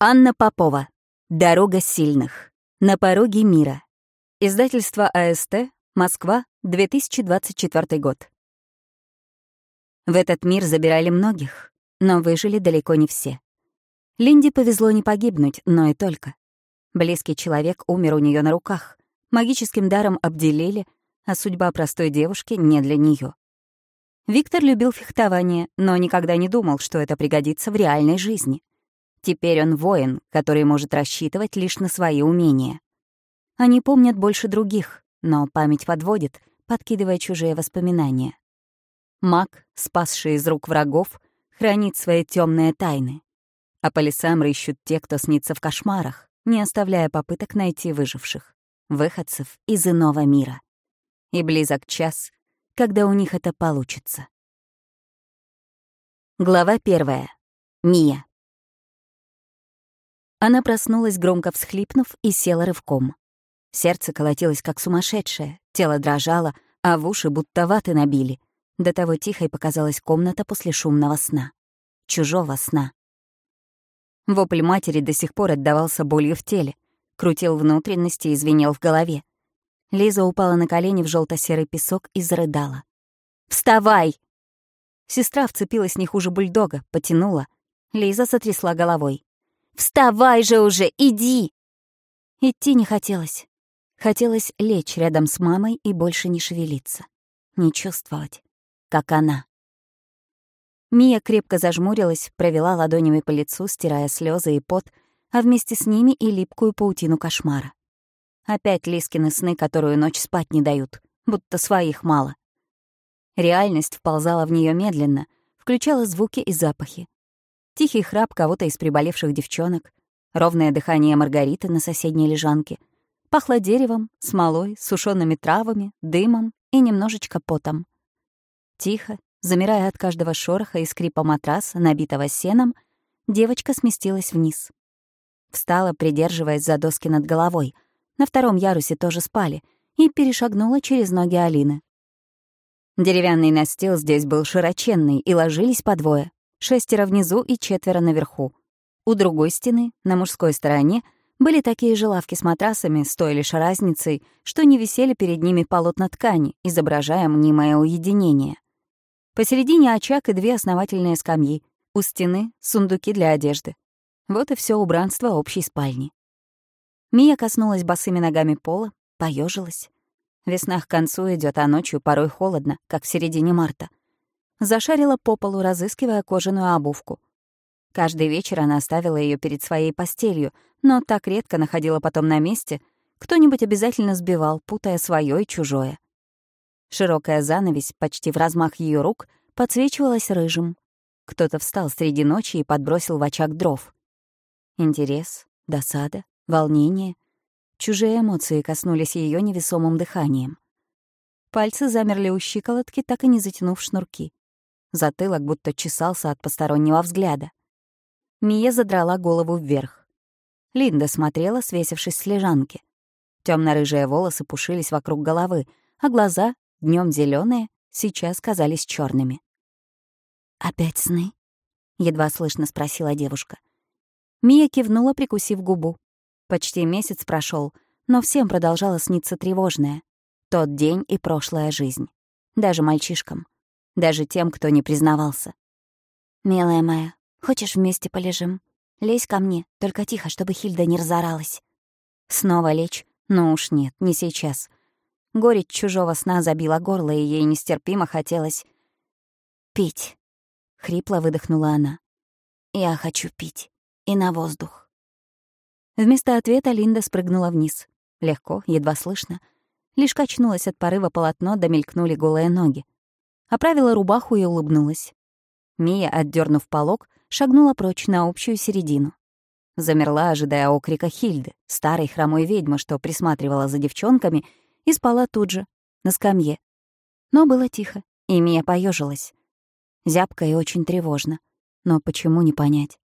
Анна Попова. Дорога сильных. На пороге мира. Издательство АСТ. Москва. 2024 год. В этот мир забирали многих, но выжили далеко не все. Линде повезло не погибнуть, но и только. Близкий человек умер у нее на руках, магическим даром обделили, а судьба простой девушки не для нее. Виктор любил фехтование, но никогда не думал, что это пригодится в реальной жизни — Теперь он воин, который может рассчитывать лишь на свои умения. Они помнят больше других, но память подводит, подкидывая чужие воспоминания. Маг, спасший из рук врагов, хранит свои темные тайны. А по лесам рыщут те, кто снится в кошмарах, не оставляя попыток найти выживших, выходцев из иного мира. И близок час, когда у них это получится. Глава первая. Мия. Она проснулась, громко всхлипнув, и села рывком. Сердце колотилось, как сумасшедшее, тело дрожало, а в уши будто ваты набили. До того тихой показалась комната после шумного сна. Чужого сна. Вопль матери до сих пор отдавался болью в теле, крутил внутренности и звенел в голове. Лиза упала на колени в желто серый песок и зарыдала. «Вставай!» Сестра вцепилась не хуже бульдога, потянула. Лиза сотрясла головой. Вставай же уже, иди!» Идти не хотелось. Хотелось лечь рядом с мамой и больше не шевелиться. Не чувствовать, как она. Мия крепко зажмурилась, провела ладонями по лицу, стирая слезы и пот, а вместе с ними и липкую паутину кошмара. Опять Лискины сны, которую ночь спать не дают, будто своих мало. Реальность вползала в нее медленно, включала звуки и запахи, Тихий храп кого-то из приболевших девчонок, ровное дыхание Маргариты на соседней лежанке. Пахло деревом, смолой, сушеными травами, дымом и немножечко потом. Тихо, замирая от каждого шороха и скрипа матраса, набитого сеном, девочка сместилась вниз. Встала, придерживаясь за доски над головой. На втором ярусе тоже спали, и перешагнула через ноги Алины. Деревянный настил здесь был широченный, и ложились по двое шестеро внизу и четверо наверху. У другой стены, на мужской стороне, были такие же лавки с матрасами, с той лишь разницей, что не висели перед ними полотна ткани, изображая мнимое уединение. Посередине очаг и две основательные скамьи, у стены — сундуки для одежды. Вот и все убранство общей спальни. Мия коснулась босыми ногами пола, поежилась. Весна к концу идет, а ночью порой холодно, как в середине марта — Зашарила по полу, разыскивая кожаную обувку. Каждый вечер она оставила ее перед своей постелью, но так редко находила потом на месте, кто-нибудь обязательно сбивал, путая свое и чужое. Широкая занавесь, почти в размах ее рук, подсвечивалась рыжим. Кто-то встал среди ночи и подбросил в очаг дров. Интерес, досада, волнение. Чужие эмоции коснулись ее невесомым дыханием. Пальцы замерли у щиколотки, так и не затянув шнурки. Затылок будто чесался от постороннего взгляда. Мия задрала голову вверх. Линда смотрела, свесившись с лежанки. Темно-рыжие волосы пушились вокруг головы, а глаза, днем зеленые, сейчас казались черными. «Опять сны?» — едва слышно спросила девушка. Мия кивнула, прикусив губу. Почти месяц прошел, но всем продолжало сниться тревожное. Тот день и прошлая жизнь. Даже мальчишкам даже тем, кто не признавался. «Милая моя, хочешь вместе полежим? Лезь ко мне, только тихо, чтобы Хильда не разоралась». Снова лечь? Ну уж нет, не сейчас. Горечь чужого сна забила горло, и ей нестерпимо хотелось... «Пить», — хрипло выдохнула она. «Я хочу пить. И на воздух». Вместо ответа Линда спрыгнула вниз. Легко, едва слышно. Лишь качнулась от порыва полотно, домелькнули голые ноги оправила рубаху и улыбнулась. Мия, отдернув полог, шагнула прочь на общую середину. Замерла, ожидая окрика Хильды, старой хромой ведьмы, что присматривала за девчонками, и спала тут же, на скамье. Но было тихо, и Мия поежилась. Зябко и очень тревожно. Но почему не понять?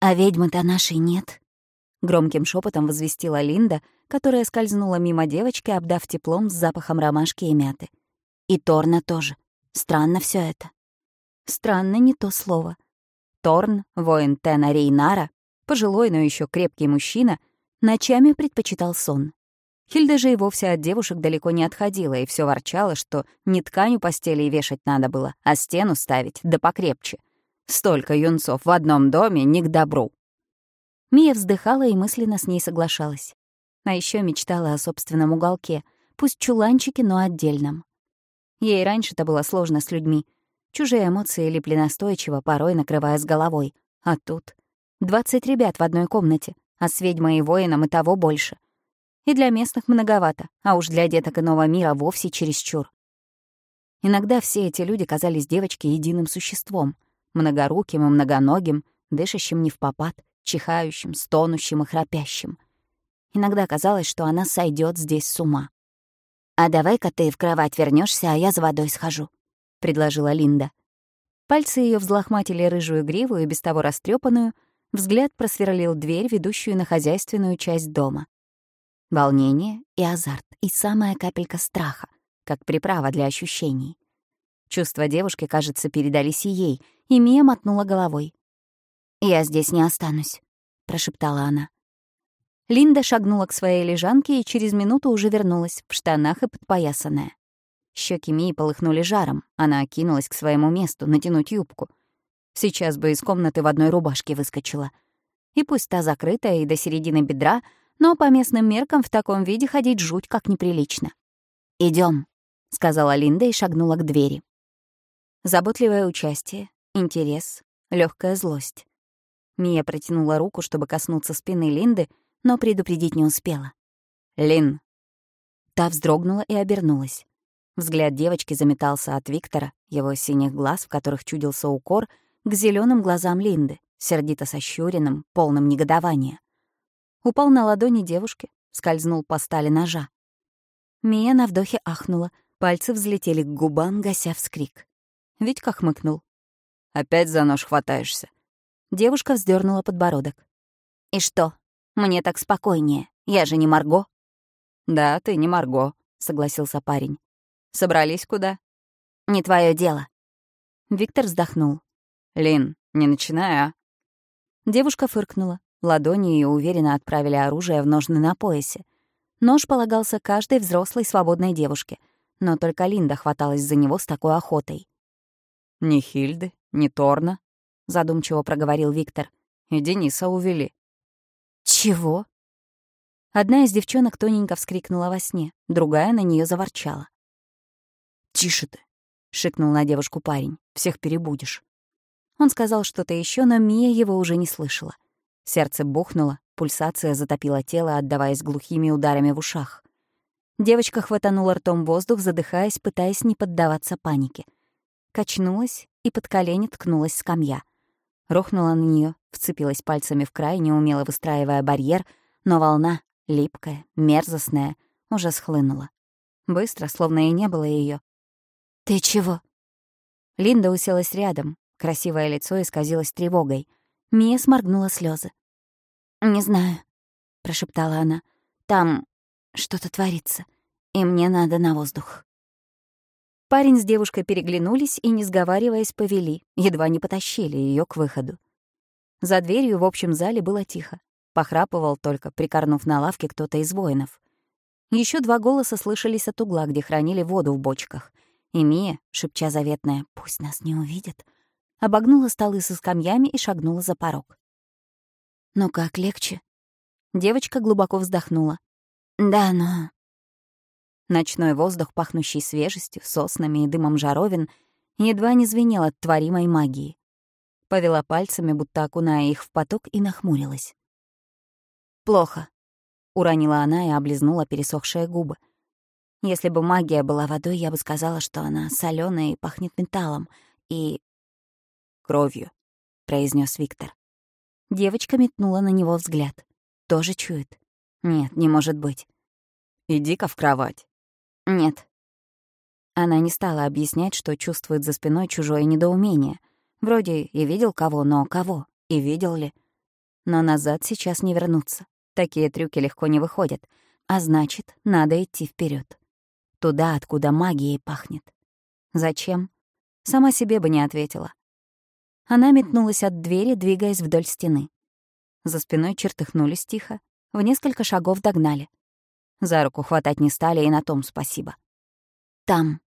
«А ведьмы-то нашей нет», — громким шепотом возвестила Линда, которая скользнула мимо девочки, обдав теплом с запахом ромашки и мяты. И Торна тоже. Странно все это. Странно не то слово. Торн, воин Тена Рейнара, Пожилой, но еще крепкий мужчина ночами предпочитал сон. Хильда же и вовсе от девушек далеко не отходила и все ворчала, что не ткань у постели вешать надо было, а стену ставить, да покрепче. Столько юнцов в одном доме не к добру. Мия вздыхала и мысленно с ней соглашалась. А еще мечтала о собственном уголке, пусть чуланчике, но отдельном. Ей раньше-то было сложно с людьми. Чужие эмоции липли настойчиво, порой накрывая с головой. А тут двадцать ребят в одной комнате, а с ведьмой и воином и того больше. И для местных многовато, а уж для деток иного мира вовсе чересчур. Иногда все эти люди казались девочке единым существом, многоруким и многоногим, дышащим не в попад, чихающим, стонущим и храпящим. Иногда казалось, что она сойдет здесь с ума. «А давай-ка ты в кровать вернешься, а я за водой схожу», — предложила Линда. Пальцы ее взлохматили рыжую гриву и без того растрепанную, взгляд просверлил дверь, ведущую на хозяйственную часть дома. Волнение и азарт, и самая капелька страха, как приправа для ощущений. Чувства девушки, кажется, передались и ей, и Мия мотнула головой. «Я здесь не останусь», — прошептала она. Линда шагнула к своей лежанке и через минуту уже вернулась, в штанах и подпоясанная. Щеки Мии полыхнули жаром, она кинулась к своему месту, натянуть юбку. Сейчас бы из комнаты в одной рубашке выскочила. И пусть та закрытая и до середины бедра, но по местным меркам в таком виде ходить жуть как неприлично. Идем, сказала Линда и шагнула к двери. Заботливое участие, интерес, легкая злость. Мия протянула руку, чтобы коснуться спины Линды, но предупредить не успела. «Лин!» Та вздрогнула и обернулась. Взгляд девочки заметался от Виктора, его синих глаз, в которых чудился укор, к зеленым глазам Линды, сердито сощуренным, полным негодования. Упал на ладони девушки, скользнул по стали ножа. Мия на вдохе ахнула, пальцы взлетели к губам, гася вскрик. Витька хмыкнул. «Опять за нож хватаешься?» Девушка вздернула подбородок. «И что? Мне так спокойнее. Я же не Марго». «Да, ты не Марго», — согласился парень. «Собрались куда?» «Не твое дело». Виктор вздохнул. «Лин, не начинай, а?» Девушка фыркнула. Ладони ее уверенно отправили оружие в ножны на поясе. Нож полагался каждой взрослой свободной девушке, но только Линда хваталась за него с такой охотой. «Ни Хильды, ни Торна», задумчиво проговорил Виктор. И Дениса увели. Чего? Одна из девчонок тоненько вскрикнула во сне, другая на нее заворчала. «Тише ты!» — шикнул на девушку парень. «Всех перебудешь». Он сказал что-то еще, но Мия его уже не слышала. Сердце бухнуло, пульсация затопила тело, отдаваясь глухими ударами в ушах. Девочка хватанула ртом воздух, задыхаясь, пытаясь не поддаваться панике. Качнулась и под колени ткнулась скамья. Рухнула на нее, вцепилась пальцами в край, неумело выстраивая барьер, но волна, липкая, мерзостная, уже схлынула. Быстро, словно и не было ее. «Ты чего?» Линда уселась рядом, красивое лицо исказилось тревогой. Мия сморгнула слезы. «Не знаю», — прошептала она. «Там что-то творится, и мне надо на воздух». Парень с девушкой переглянулись и, не сговариваясь, повели, едва не потащили ее к выходу. За дверью в общем зале было тихо. Похрапывал только, прикорнув на лавке кто-то из воинов. Еще два голоса слышались от угла, где хранили воду в бочках. И Мия, шепча заветная «пусть нас не увидят», обогнула столы со скамьями и шагнула за порог. «Ну как, легче?» Девочка глубоко вздохнула. «Да, но...» Ночной воздух, пахнущий свежестью, соснами и дымом жаровин, едва не звенел от творимой магии. Повела пальцами, будто окуная их в поток, и нахмурилась. «Плохо», — уронила она и облизнула пересохшие губы. «Если бы магия была водой, я бы сказала, что она соленая и пахнет металлом, и...» «Кровью», — произнес Виктор. Девочка метнула на него взгляд. «Тоже чует?» «Нет, не может быть». «Иди-ка в кровать», «Нет». Она не стала объяснять, что чувствует за спиной чужое недоумение. Вроде и видел кого, но кого? И видел ли? Но назад сейчас не вернуться. Такие трюки легко не выходят. А значит, надо идти вперед, Туда, откуда магией пахнет. Зачем? Сама себе бы не ответила. Она метнулась от двери, двигаясь вдоль стены. За спиной чертыхнулись тихо, в несколько шагов догнали. За руку хватать не стали, и на том спасибо. «Там», —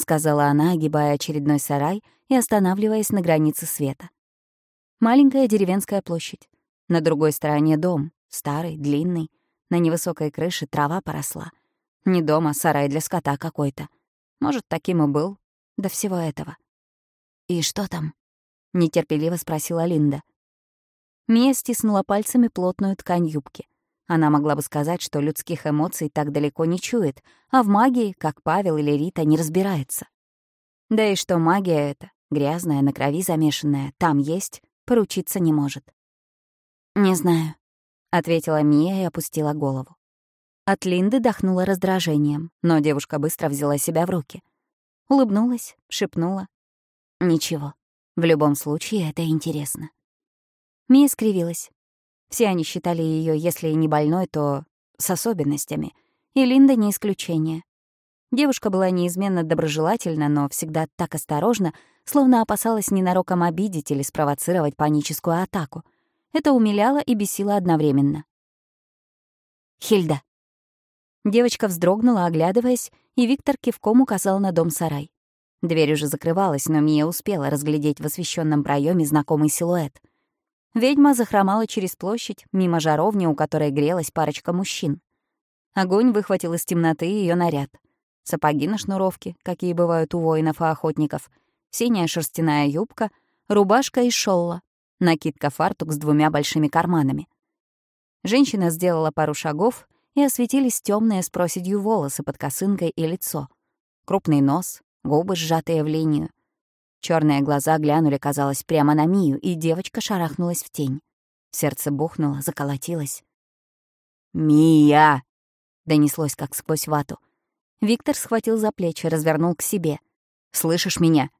сказала она, огибая очередной сарай и останавливаясь на границе света. Маленькая деревенская площадь. На другой стороне дом, старый, длинный. На невысокой крыше трава поросла. Не дом, а сарай для скота какой-то. Может, таким и был. До всего этого. «И что там?» — нетерпеливо спросила Линда. Мия стиснула пальцами плотную ткань юбки. Она могла бы сказать, что людских эмоций так далеко не чует, а в магии, как Павел или Рита, не разбирается. Да и что магия эта, грязная, на крови замешанная, там есть, поручиться не может. «Не знаю», — ответила Мия и опустила голову. От Линды дохнула раздражением, но девушка быстро взяла себя в руки. Улыбнулась, шепнула. «Ничего. В любом случае, это интересно». Мия скривилась. Все они считали ее, если и не больной, то с особенностями. И Линда не исключение. Девушка была неизменно доброжелательна, но всегда так осторожна, словно опасалась ненароком обидеть или спровоцировать паническую атаку. Это умиляло и бесило одновременно. «Хильда». Девочка вздрогнула, оглядываясь, и Виктор кивком указал на дом-сарай. Дверь уже закрывалась, но Мия успела разглядеть в освещенном проеме знакомый силуэт. Ведьма захромала через площадь, мимо жаровни, у которой грелась парочка мужчин. Огонь выхватил из темноты ее наряд. Сапоги на шнуровке, какие бывают у воинов и охотников, синяя шерстяная юбка, рубашка и шолла, накидка-фартук с двумя большими карманами. Женщина сделала пару шагов, и осветились темные с проседью волосы под косынкой и лицо. Крупный нос, губы сжатые в линию, Черные глаза глянули, казалось, прямо на Мию, и девочка шарахнулась в тень. Сердце бухнуло, заколотилось. «Мия!» — донеслось, как сквозь вату. Виктор схватил за плечи, развернул к себе. «Слышишь меня?»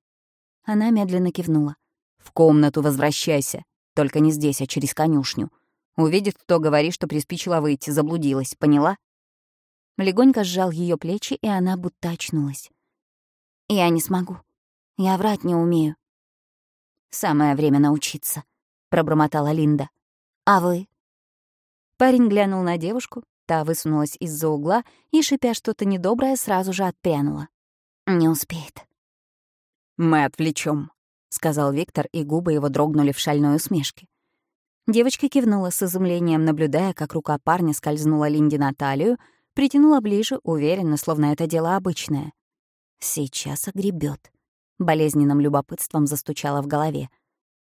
Она медленно кивнула. «В комнату возвращайся. Только не здесь, а через конюшню. Увидит, кто говорит, что приспичила выйти, заблудилась. Поняла?» Легонько сжал ее плечи, и она будто очнулась. «Я не смогу», я врать не умею». «Самое время научиться», — пробормотала Линда. «А вы?» Парень глянул на девушку, та высунулась из-за угла и, шипя что-то недоброе, сразу же отпрянула. «Не успеет». «Мы отвлечем, сказал Виктор, и губы его дрогнули в шальной усмешке. Девочка кивнула с изумлением, наблюдая, как рука парня скользнула Линде на талию, притянула ближе, уверенно, словно это дело обычное. «Сейчас огребет. Болезненным любопытством застучала в голове.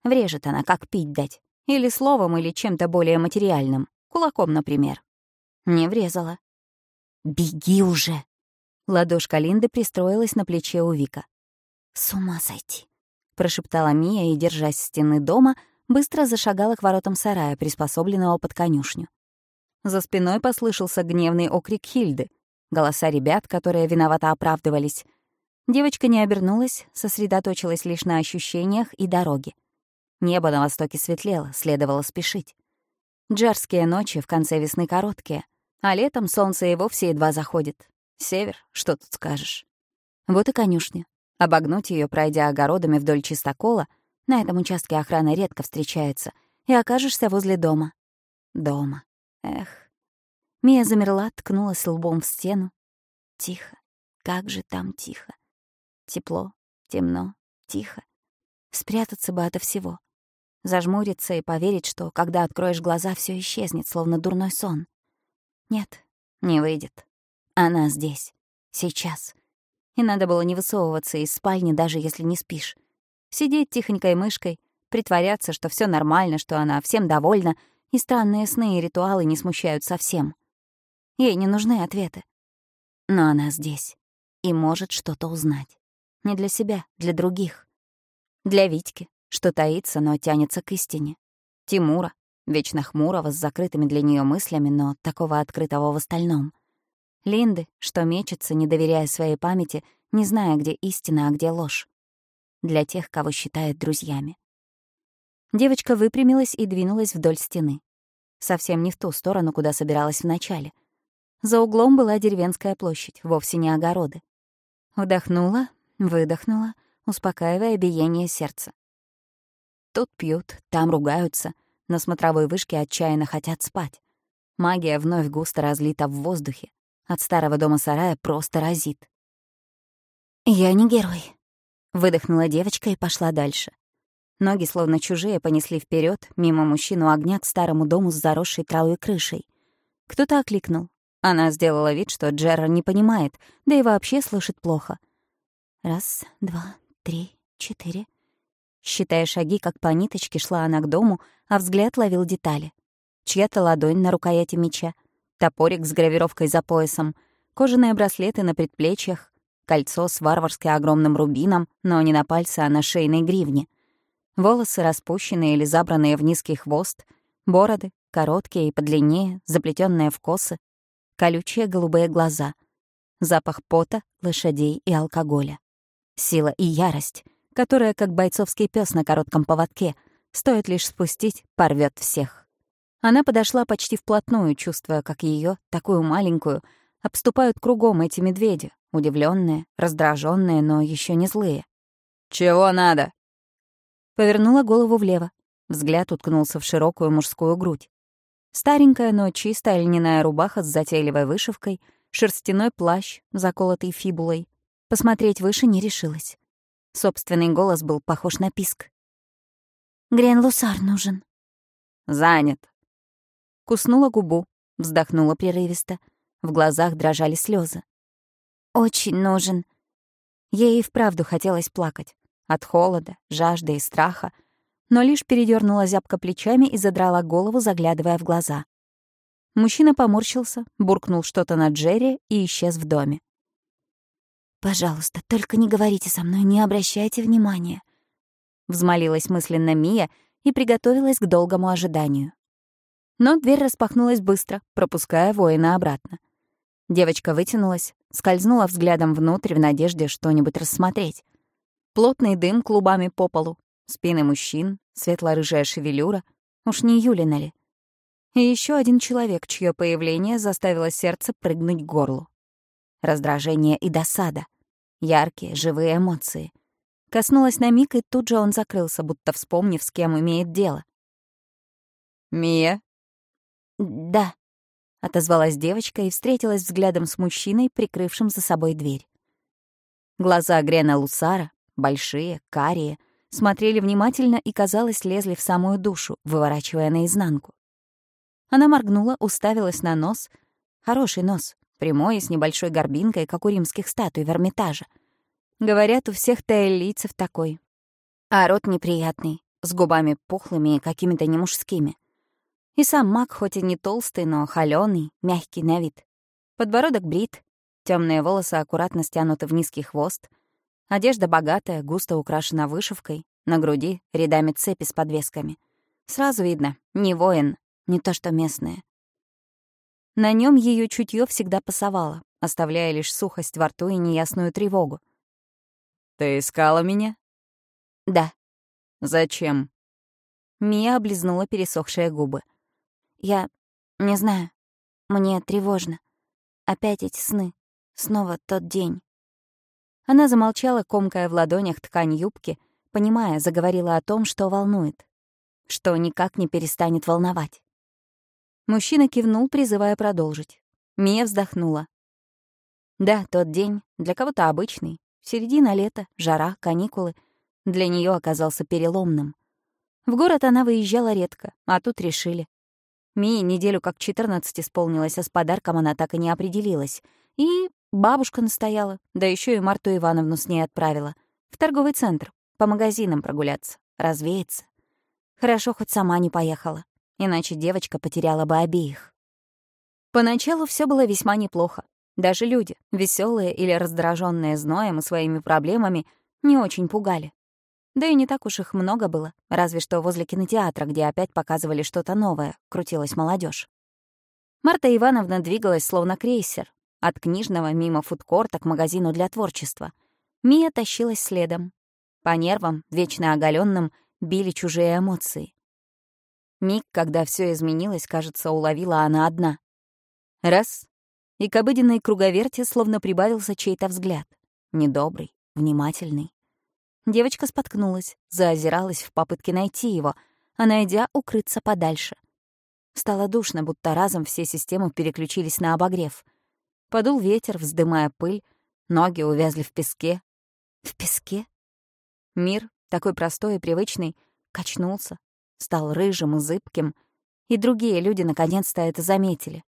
Врежет она, как пить дать. Или словом, или чем-то более материальным. Кулаком, например. Не врезала. «Беги уже!» Ладошка Линды пристроилась на плече у Вика. «С ума сойти!» — прошептала Мия и, держась стены дома, быстро зашагала к воротам сарая, приспособленного под конюшню. За спиной послышался гневный окрик Хильды. Голоса ребят, которые виновато оправдывались, Девочка не обернулась, сосредоточилась лишь на ощущениях и дороге. Небо на востоке светлело, следовало спешить. Джарские ночи в конце весны короткие, а летом солнце и вовсе едва заходит. Север, что тут скажешь. Вот и конюшня. Обогнуть ее, пройдя огородами вдоль чистокола, на этом участке охрана редко встречается, и окажешься возле дома. Дома. Эх. Мия замерла, ткнулась лбом в стену. Тихо. Как же там тихо. Тепло, темно, тихо. Спрятаться бы ото всего. Зажмуриться и поверить, что, когда откроешь глаза, все исчезнет, словно дурной сон. Нет, не выйдет. Она здесь. Сейчас. И надо было не высовываться из спальни, даже если не спишь. Сидеть тихонькой мышкой, притворяться, что все нормально, что она всем довольна, и странные сны и ритуалы не смущают совсем. Ей не нужны ответы. Но она здесь и может что-то узнать. Не для себя, для других. Для Витьки, что таится, но тянется к истине. Тимура, вечно хмурого, с закрытыми для нее мыслями, но такого открытого в остальном. Линды, что мечется, не доверяя своей памяти, не зная, где истина, а где ложь. Для тех, кого считает друзьями. Девочка выпрямилась и двинулась вдоль стены. Совсем не в ту сторону, куда собиралась вначале. За углом была деревенская площадь, вовсе не огороды. Вдохнула, Выдохнула, успокаивая биение сердца. Тут пьют, там ругаются, На смотровой вышке отчаянно хотят спать. Магия вновь густо разлита в воздухе. От старого дома-сарая просто разит. «Я не герой», — выдохнула девочка и пошла дальше. Ноги, словно чужие, понесли вперед мимо мужчину огня к старому дому с заросшей травой крышей. Кто-то окликнул. Она сделала вид, что Джерра не понимает, да и вообще слышит плохо. Раз, два, три, четыре. Считая шаги, как по ниточке, шла она к дому, а взгляд ловил детали. Чья-то ладонь на рукояти меча, топорик с гравировкой за поясом, кожаные браслеты на предплечьях, кольцо с варварски огромным рубином, но не на пальце, а на шейной гривне. Волосы распущенные или забранные в низкий хвост, бороды, короткие и подлиннее, заплетенные в косы, колючие голубые глаза, запах пота, лошадей и алкоголя. Сила и ярость, которая, как бойцовский пес на коротком поводке, стоит лишь спустить, порвет всех. Она подошла почти вплотную, чувствуя, как ее, такую маленькую, обступают кругом эти медведи, удивленные, раздраженные, но еще не злые. «Чего надо?» Повернула голову влево. Взгляд уткнулся в широкую мужскую грудь. Старенькая, но чистая льняная рубаха с затейливой вышивкой, шерстяной плащ, заколотый фибулой. Посмотреть выше не решилась. Собственный голос был похож на писк. «Грен Лусар нужен». «Занят». Куснула губу, вздохнула прерывисто. В глазах дрожали слезы. «Очень нужен». Ей и вправду хотелось плакать. От холода, жажды и страха — но лишь передернула зябко плечами и задрала голову, заглядывая в глаза. Мужчина поморщился, буркнул что-то на Джерри и исчез в доме. «Пожалуйста, только не говорите со мной, не обращайте внимания», — взмолилась мысленно Мия и приготовилась к долгому ожиданию. Но дверь распахнулась быстро, пропуская воина обратно. Девочка вытянулась, скользнула взглядом внутрь в надежде что-нибудь рассмотреть. Плотный дым клубами по полу, Спины мужчин, светло-рыжая шевелюра. Уж не Юлина ли? И еще один человек, чье появление заставило сердце прыгнуть к горлу. Раздражение и досада. Яркие, живые эмоции. Коснулась на миг, и тут же он закрылся, будто вспомнив, с кем имеет дело. «Мия?» «Да», — отозвалась девочка и встретилась взглядом с мужчиной, прикрывшим за собой дверь. Глаза Грена Лусара, большие, карие, смотрели внимательно и, казалось, лезли в самую душу, выворачивая наизнанку. Она моргнула, уставилась на нос. Хороший нос, прямой и с небольшой горбинкой, как у римских статуй в Эрмитаже. Говорят, у всех таэллийцев такой. А рот неприятный, с губами пухлыми и какими-то немужскими. И сам маг хоть и не толстый, но холёный, мягкий на вид. Подбородок брит, темные волосы аккуратно стянуты в низкий хвост, Одежда богатая, густо украшена вышивкой, на груди — рядами цепи с подвесками. Сразу видно — не воин, не то что местные. На нем ее чутье всегда пасовало, оставляя лишь сухость во рту и неясную тревогу. «Ты искала меня?» «Да». «Зачем?» Мия облизнула пересохшие губы. «Я... не знаю. Мне тревожно. Опять эти сны. Снова тот день. Она замолчала, комкая в ладонях ткань юбки, понимая, заговорила о том, что волнует, что никак не перестанет волновать. Мужчина кивнул, призывая продолжить. Мия вздохнула. Да, тот день, для кого-то обычный, середина лета, жара, каникулы, для нее оказался переломным. В город она выезжала редко, а тут решили. Мии неделю как 14 исполнилось, а с подарком она так и не определилась. И Бабушка настояла, да еще и Марту Ивановну с ней отправила. В торговый центр, по магазинам прогуляться, развеяться. Хорошо, хоть сама не поехала, иначе девочка потеряла бы обеих. Поначалу все было весьма неплохо. Даже люди, веселые или раздраженные зноем и своими проблемами, не очень пугали. Да и не так уж их много было, разве что возле кинотеатра, где опять показывали что-то новое, крутилась молодежь. Марта Ивановна двигалась словно крейсер, от книжного мимо фудкорта к магазину для творчества. Мия тащилась следом. По нервам, вечно оголенным, били чужие эмоции. Миг, когда все изменилось, кажется, уловила она одна. Раз — и к обыденной круговерте словно прибавился чей-то взгляд. Недобрый, внимательный. Девочка споткнулась, заозиралась в попытке найти его, а найдя укрыться подальше. Стало душно, будто разом все системы переключились на обогрев. Подул ветер, вздымая пыль, ноги увязли в песке. В песке? Мир, такой простой и привычный, качнулся, стал рыжим и зыбким, и другие люди наконец-то это заметили.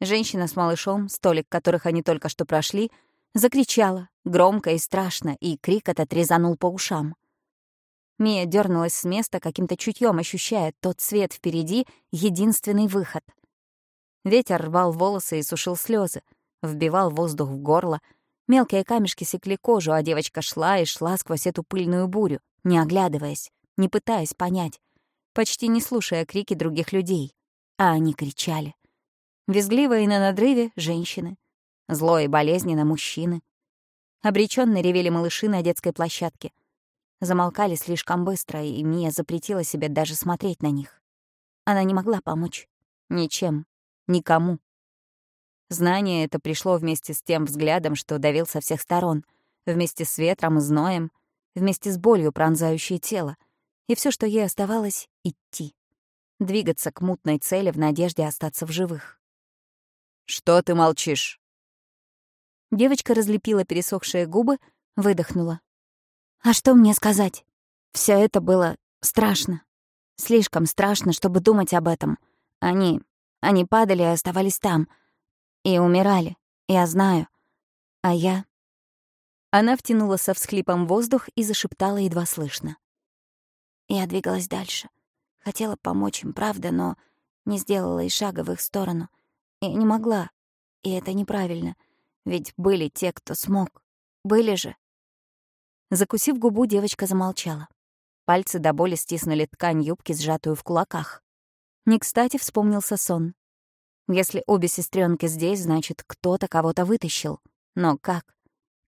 Женщина с малышом, столик которых они только что прошли, закричала, громко и страшно, и крик этот резанул по ушам. Мия дернулась с места, каким-то чутьем ощущая тот свет впереди — единственный выход. Ветер рвал волосы и сушил слезы, вбивал воздух в горло. Мелкие камешки секли кожу, а девочка шла и шла сквозь эту пыльную бурю, не оглядываясь, не пытаясь понять, почти не слушая крики других людей. А они кричали. Визгливо и на надрыве — женщины. Зло и болезненно — мужчины. Обреченно ревели малыши на детской площадке — замолкали слишком быстро, и Мия запретила себе даже смотреть на них. Она не могла помочь. Ничем. Никому. Знание это пришло вместе с тем взглядом, что давил со всех сторон, вместе с ветром и зноем, вместе с болью, пронзающей тело. И все, что ей оставалось — идти. Двигаться к мутной цели в надежде остаться в живых. «Что ты молчишь?» Девочка разлепила пересохшие губы, выдохнула. А что мне сказать? Все это было страшно. Слишком страшно, чтобы думать об этом. Они... они падали и оставались там. И умирали. Я знаю. А я... Она втянула со всхлипом воздух и зашептала едва слышно. Я двигалась дальше. Хотела помочь им, правда, но не сделала и шага в их сторону. Я не могла. И это неправильно. Ведь были те, кто смог. Были же. Закусив губу, девочка замолчала. Пальцы до боли стиснули ткань юбки, сжатую в кулаках. Не кстати вспомнился сон. Если обе сестренки здесь, значит, кто-то кого-то вытащил. Но как?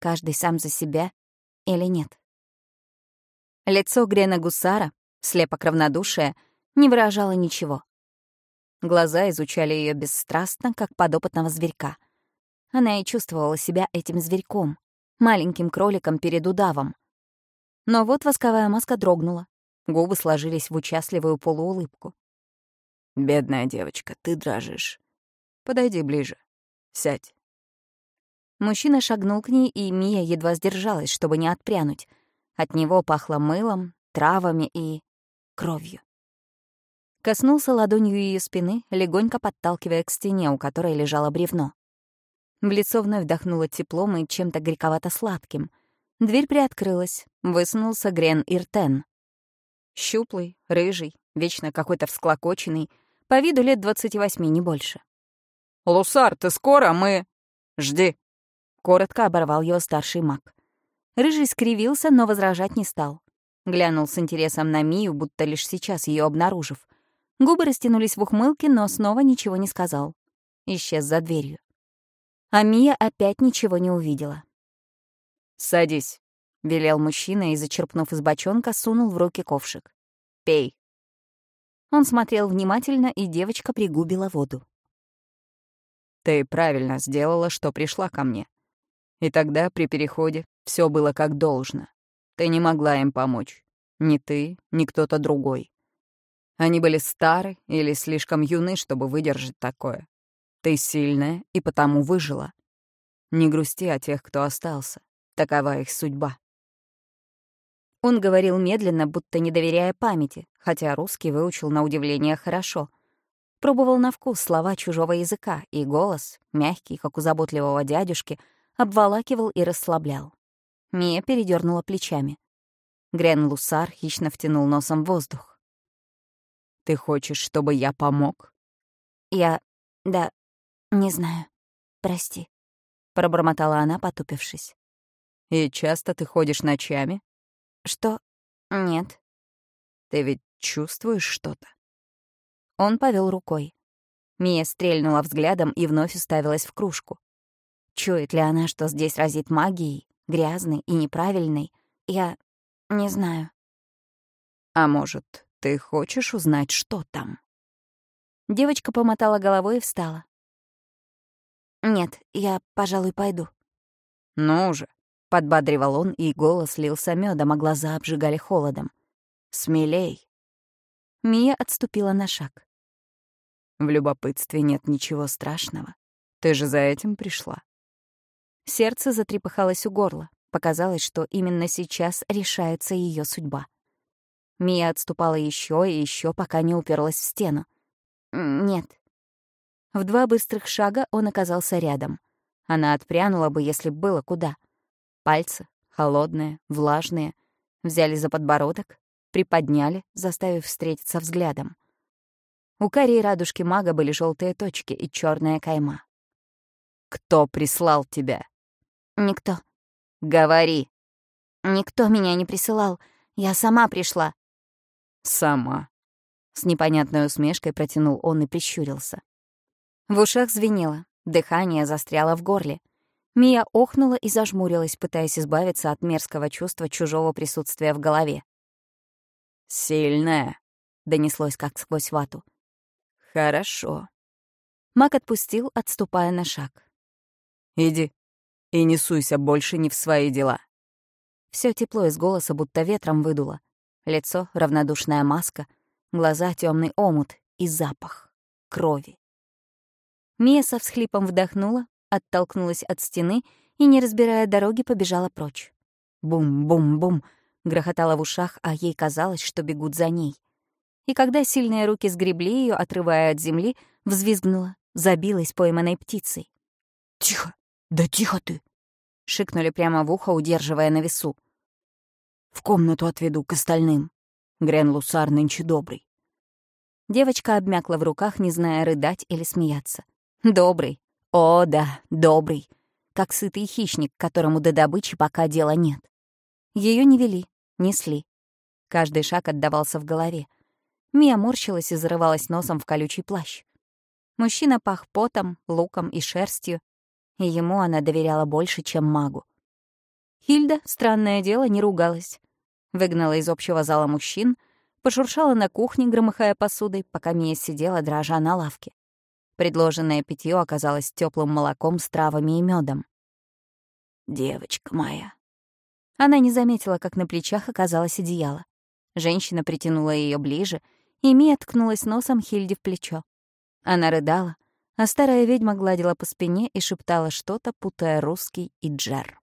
Каждый сам за себя или нет? Лицо Грена Гусара, слепок равнодушия, не выражало ничего. Глаза изучали ее бесстрастно, как подопытного зверька. Она и чувствовала себя этим зверьком, маленьким кроликом перед удавом. Но вот восковая маска дрогнула. Губы сложились в участливую полуулыбку. «Бедная девочка, ты дрожишь. Подойди ближе. Сядь». Мужчина шагнул к ней, и Мия едва сдержалась, чтобы не отпрянуть. От него пахло мылом, травами и кровью. Коснулся ладонью ее спины, легонько подталкивая к стене, у которой лежало бревно. В лицо вновь вдохнуло теплом и чем-то горьковато-сладким. Дверь приоткрылась, высунулся Грен Иртен. Щуплый, рыжий, вечно какой-то всклокоченный, по виду лет двадцати восьми, не больше. «Лусар, ты скоро? Мы...» «Жди!» — коротко оборвал его старший маг. Рыжий скривился, но возражать не стал. Глянул с интересом на Мию, будто лишь сейчас ее обнаружив. Губы растянулись в ухмылке, но снова ничего не сказал. Исчез за дверью. А Мия опять ничего не увидела. «Садись», — велел мужчина и, зачерпнув из бочонка, сунул в руки ковшик. «Пей». Он смотрел внимательно, и девочка пригубила воду. «Ты правильно сделала, что пришла ко мне. И тогда, при переходе, все было как должно. Ты не могла им помочь. Ни ты, ни кто-то другой. Они были стары или слишком юны, чтобы выдержать такое. Ты сильная и потому выжила. Не грусти о тех, кто остался. Такова их судьба. Он говорил медленно, будто не доверяя памяти, хотя русский выучил на удивление хорошо. Пробовал на вкус слова чужого языка, и голос, мягкий, как у заботливого дядюшки, обволакивал и расслаблял. Мия передернула плечами. Грен Лусар хищно втянул носом воздух. «Ты хочешь, чтобы я помог?» «Я... да, «Не знаю. Прости», — пробормотала она, потупившись. «И часто ты ходишь ночами?» «Что? Нет». «Ты ведь чувствуешь что-то?» Он повел рукой. Мия стрельнула взглядом и вновь уставилась в кружку. Чует ли она, что здесь разит магией, грязной и неправильной? Я не знаю. «А может, ты хочешь узнать, что там?» Девочка помотала головой и встала. «Нет, я, пожалуй, пойду». «Ну же», — подбадривал он, и голос лился медом, а глаза обжигали холодом. «Смелей». Мия отступила на шаг. В любопытстве нет ничего страшного. Ты же за этим пришла. Сердце затрепыхалось у горла. Показалось, что именно сейчас решается ее судьба. Мия отступала еще и еще, пока не уперлась в стену. «Нет». В два быстрых шага он оказался рядом. Она отпрянула бы, если было куда. Пальцы, холодные, влажные, взяли за подбородок, приподняли, заставив встретиться взглядом. У карей радужки мага были желтые точки и черная кайма. «Кто прислал тебя?» «Никто». «Говори». «Никто меня не присылал. Я сама пришла». «Сама». С непонятной усмешкой протянул он и прищурился. В ушах звенело, дыхание застряло в горле. Мия охнула и зажмурилась, пытаясь избавиться от мерзкого чувства чужого присутствия в голове. «Сильная», — донеслось как сквозь вату. «Хорошо». Мак отпустил, отступая на шаг. «Иди и не суйся больше не в свои дела». Все тепло из голоса будто ветром выдуло. Лицо — равнодушная маска, глаза — темный омут и запах крови. Мия со всхлипом вдохнула, оттолкнулась от стены и, не разбирая дороги, побежала прочь. Бум-бум-бум грохотало в ушах, а ей казалось, что бегут за ней. И когда сильные руки сгребли ее, отрывая от земли, взвизгнула, забилась пойманной птицей. «Тихо! Да тихо ты!» — шикнули прямо в ухо, удерживая на весу. В комнату отведу к остальным. Грен Лусар нынче добрый. Девочка обмякла в руках, не зная, рыдать или смеяться. Добрый. О, да, добрый. Как сытый хищник, которому до добычи пока дела нет. Ее не вели, несли. Каждый шаг отдавался в голове. Мия морщилась и зарывалась носом в колючий плащ. Мужчина пах потом, луком и шерстью, и ему она доверяла больше, чем магу. Хильда, странное дело, не ругалась. Выгнала из общего зала мужчин, пошуршала на кухне, громыхая посудой, пока Мия сидела, дрожа на лавке. Предложенное питье оказалось теплым молоком с травами и медом. «Девочка моя». Она не заметила, как на плечах оказалось одеяло. Женщина притянула ее ближе, и Мия ткнулась носом Хильде в плечо. Она рыдала, а старая ведьма гладила по спине и шептала что-то, путая русский и джер.